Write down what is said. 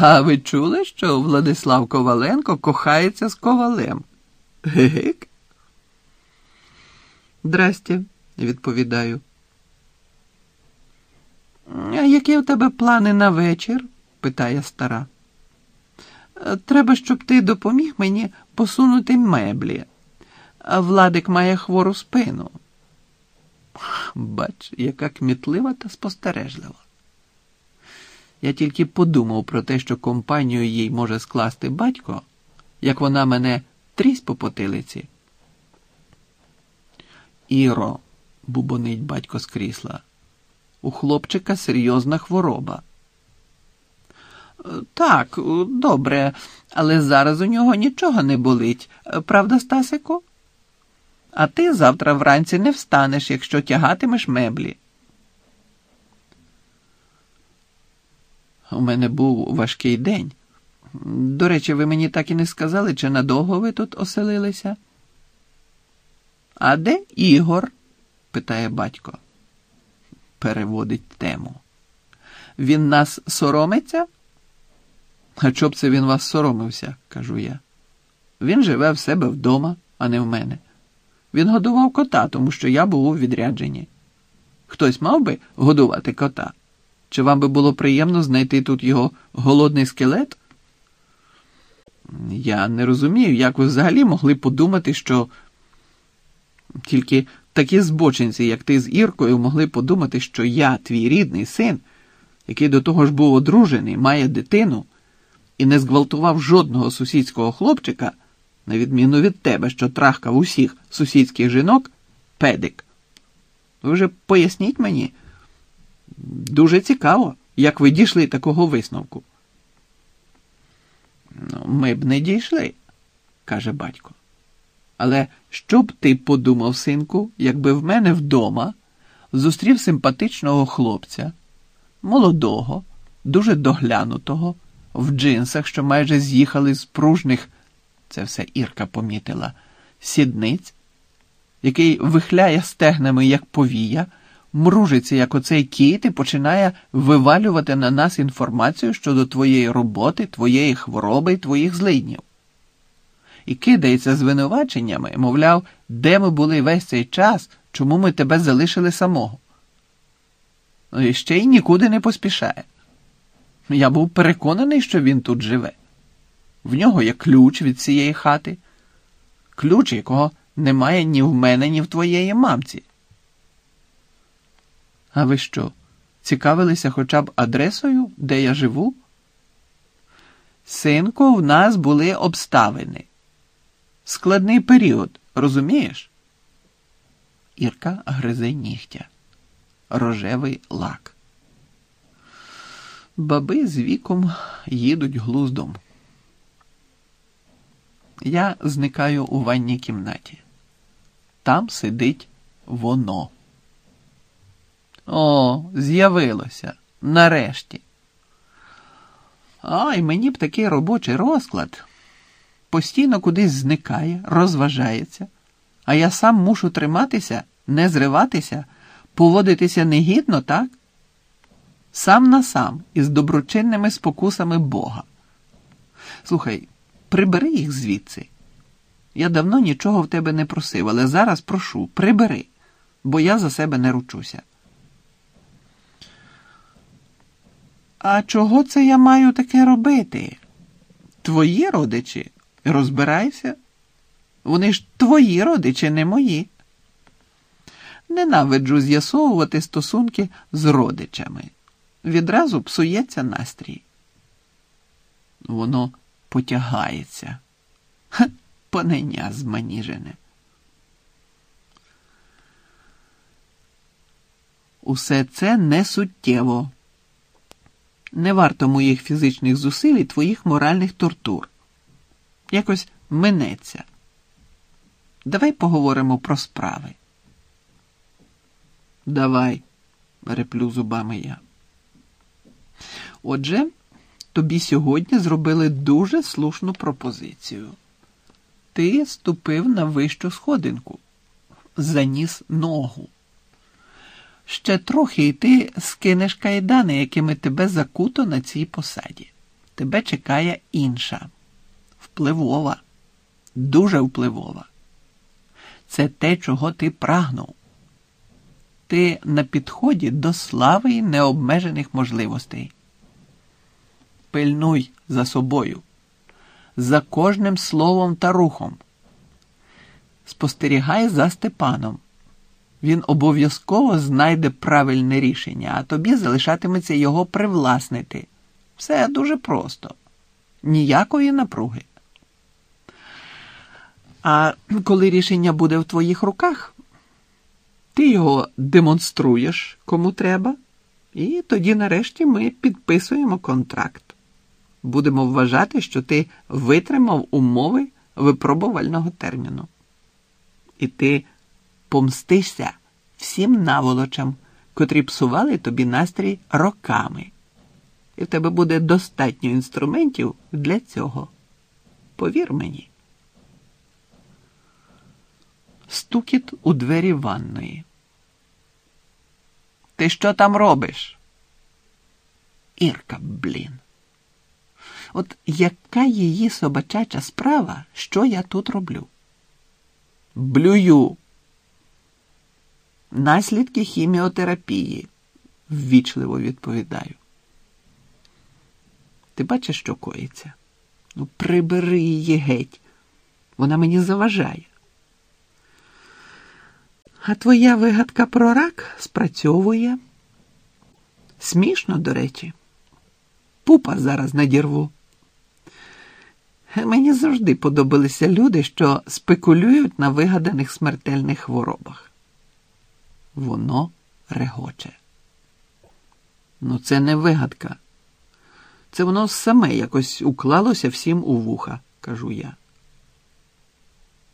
А ви чули, що Владислав Коваленко кохається з ковалем? Гек? Здрасте, відповідаю. А які у тебе плани на вечір? питає стара. «Е, Треба, щоб ти допоміг мені посунути меблі. Владик має хвору спину. Бач, яка кмітлива та спостережлива. Я тільки подумав про те, що компанію їй може скласти батько, як вона мене трісь по потилиці. Іро, бубонить батько з крісла, у хлопчика серйозна хвороба. «Е, Так, е, добре, але зараз у нього нічого не болить, Е, правда, Стасику? А ти завтра вранці не встанеш, якщо тягатимеш меблі. У мене був важкий день. До речі, ви мені так і не сказали, чи надовго ви тут оселилися? А де Ігор? питає батько. Переводить тему. Він нас соромиться? А чоб це він вас соромився, кажу я. Він живе в себе вдома, а не в мене. Він годував кота, тому що я був у відрядженні. Хтось мав би годувати кота? Чи вам би було приємно знайти тут його голодний скелет? Я не розумію, як ви взагалі могли подумати, що тільки такі збочинці, як ти з Іркою, могли подумати, що я, твій рідний син, який до того ж був одружений, має дитину і не зґвалтував жодного сусідського хлопчика, на відміну від тебе, що трахкав усіх сусідських жінок, педик. Ви вже поясніть мені. Дуже цікаво, як ви дійшли такого висновку. Ну, ми б не дійшли, каже батько. Але що б ти подумав, синку, якби в мене вдома зустрів симпатичного хлопця, молодого, дуже доглянутого, в джинсах, що майже з'їхали з пружних, це все Ірка помітила, сідниць, який вихляє стегнами, як повія, мружиться, як оцей кіт, і починає вивалювати на нас інформацію щодо твоєї роботи, твоєї хвороби і твоїх злиднів. І кидається звинуваченнями, мовляв, де ми були весь цей час, чому ми тебе залишили самого. Ну і ще й нікуди не поспішає. Я був переконаний, що він тут живе. В нього є ключ від цієї хати, ключ, якого немає ні в мене, ні в твоєї мамці. А ви що, цікавилися хоча б адресою, де я живу? Синку, в нас були обставини. Складний період, розумієш? Ірка гризе нігтя. Рожевий лак. Баби з віком їдуть глуздом. Я зникаю у ванній кімнаті. Там сидить воно. О, з'явилося. Нарешті. Ай, мені б такий робочий розклад. Постійно кудись зникає, розважається, а я сам мушу триматися, не зриватися, поводитися негідно, так? Сам на сам із доброчинними спокусами Бога. Слухай, прибери їх звідси. Я давно нічого в тебе не просив, але зараз прошу, прибери, бо я за себе не ручуся. А чого це я маю таке робити? Твої родичі? Розбирайся. Вони ж твої родичі, не мої. Ненавиджу з'ясовувати стосунки з родичами. Відразу псується настрій. Воно потягається. Ха, поненя зманіжене. Усе це не суттєво. Не варто моїх фізичних зусиль і твоїх моральних тортур. Якось минеться. Давай поговоримо про справи. Давай, реплю зубами я. Отже, тобі сьогодні зробили дуже слушну пропозицію. Ти ступив на вищу сходинку, заніс ногу. Ще трохи і ти скинеш кайдани, якими тебе закуто на цій посаді. тебе чекає інша, впливова, дуже впливова. Це те, чого ти прагнув. Ти на підході до слави й необмежених можливостей. Пильнуй за собою, за кожним словом та рухом. Спостерігай за Степаном. Він обов'язково знайде правильне рішення, а тобі залишатиметься його привласнити. Все дуже просто, ніякої напруги. А коли рішення буде в твоїх руках, ти його демонструєш кому треба, і тоді, нарешті, ми підписуємо контракт. Будемо вважати, що ти витримав умови випробувального терміну. І ти помстишся всім наволочам, котрі псували тобі настрій роками. І в тебе буде достатньо інструментів для цього. Повір мені. Стукіт у двері ванної. Ти що там робиш? Ірка, блін. От яка її собачача справа, що я тут роблю? Блюю. Наслідки хіміотерапії, ввічливо відповідаю. Ти бачиш, що коїться? Ну, прибери її геть. Вона мені заважає. А твоя вигадка про рак спрацьовує. Смішно, до речі. Пупа зараз надірву. Мені завжди подобалися люди, що спекулюють на вигаданих смертельних хворобах. Воно регоче. Ну, це не вигадка. Це воно саме якось уклалося всім у вуха, кажу я.